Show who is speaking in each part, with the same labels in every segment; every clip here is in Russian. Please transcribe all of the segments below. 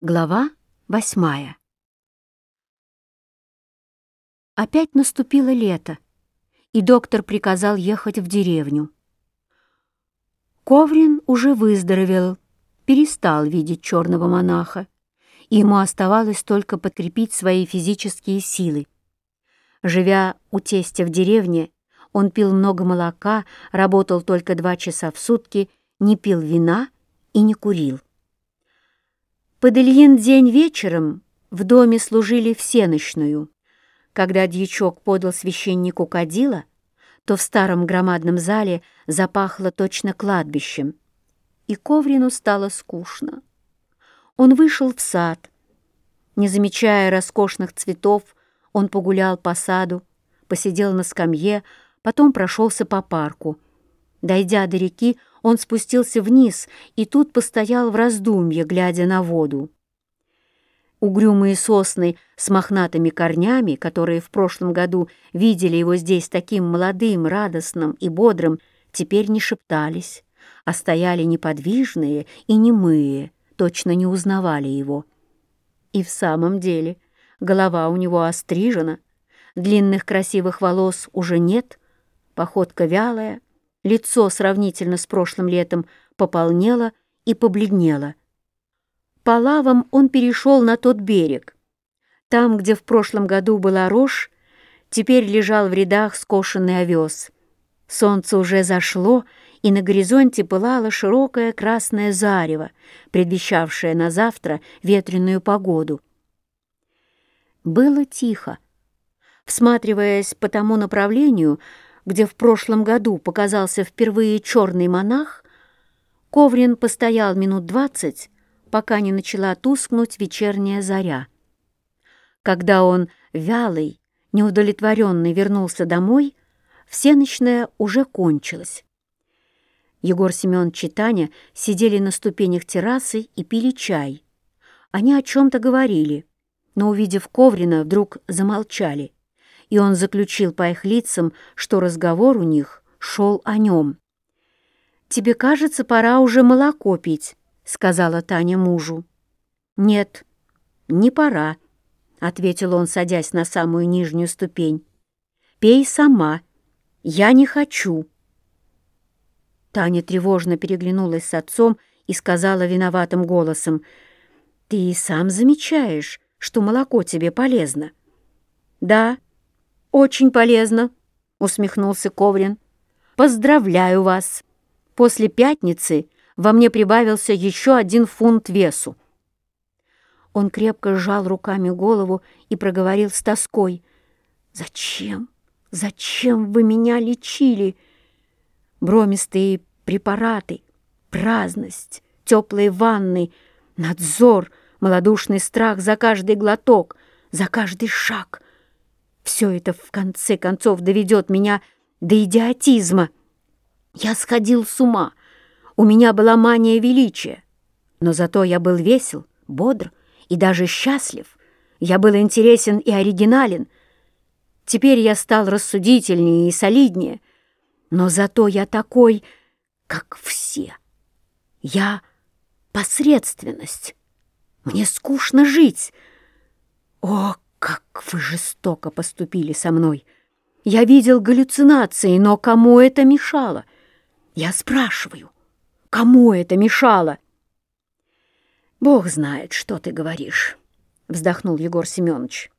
Speaker 1: Глава восьмая Опять наступило лето, и доктор приказал ехать в деревню. Коврин уже выздоровел, перестал видеть черного монаха, и ему оставалось только подкрепить свои физические силы. Живя у тестя в деревне, он пил много молока, работал только два часа в сутки, не пил вина и не курил. Под Ильин день вечером в доме служили всеночную. Когда дьячок подал священнику кадила, то в старом громадном зале запахло точно кладбищем, и Коврину стало скучно. Он вышел в сад. Не замечая роскошных цветов, он погулял по саду, посидел на скамье, потом прошелся по парку. Дойдя до реки, он спустился вниз и тут постоял в раздумье, глядя на воду. Угрюмые сосны с мохнатыми корнями, которые в прошлом году видели его здесь таким молодым, радостным и бодрым, теперь не шептались, а стояли неподвижные и немые, точно не узнавали его. И в самом деле голова у него острижена, длинных красивых волос уже нет, походка вялая, Лицо сравнительно с прошлым летом пополнело и побледнело. По лавам он перешел на тот берег. Там, где в прошлом году была рожь, теперь лежал в рядах скошенный овес. Солнце уже зашло, и на горизонте пылало широкое красное зарево, предвещавшее на завтра ветреную погоду. Было тихо. Всматриваясь по тому направлению, где в прошлом году показался впервые черный монах, Коврин постоял минут двадцать, пока не начала тускнуть вечерняя заря. Когда он, вялый, неудовлетворенный, вернулся домой, всеночная уже кончилась. Егор Семенович и Таня сидели на ступенях террасы и пили чай. Они о чем-то говорили, но, увидев Коврина, вдруг замолчали — и он заключил по их лицам, что разговор у них шел о нем. «Тебе кажется, пора уже молоко пить», — сказала Таня мужу. «Нет, не пора», — ответил он, садясь на самую нижнюю ступень. «Пей сама. Я не хочу». Таня тревожно переглянулась с отцом и сказала виноватым голосом, «Ты и сам замечаешь, что молоко тебе полезно». «Да», «Очень полезно», — усмехнулся Коврин. «Поздравляю вас! После пятницы во мне прибавился еще один фунт весу». Он крепко сжал руками голову и проговорил с тоской. «Зачем? Зачем вы меня лечили? Бромистые препараты, праздность, теплые ванны, надзор, малодушный страх за каждый глоток, за каждый шаг — все это, в конце концов, доведет меня до идиотизма. Я сходил с ума. У меня была мания величия. Но зато я был весел, бодр и даже счастлив. Я был интересен и оригинален. Теперь я стал рассудительнее и солиднее. Но зато я такой, как все. Я посредственность. Мне скучно жить. О, как вы жестоко поступили со мной! Я видел галлюцинации, но кому это мешало? Я спрашиваю, кому это мешало? Бог знает, что ты говоришь, вздохнул Егор Семенович.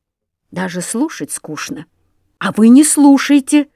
Speaker 1: Даже слушать скучно. А вы не слушайте,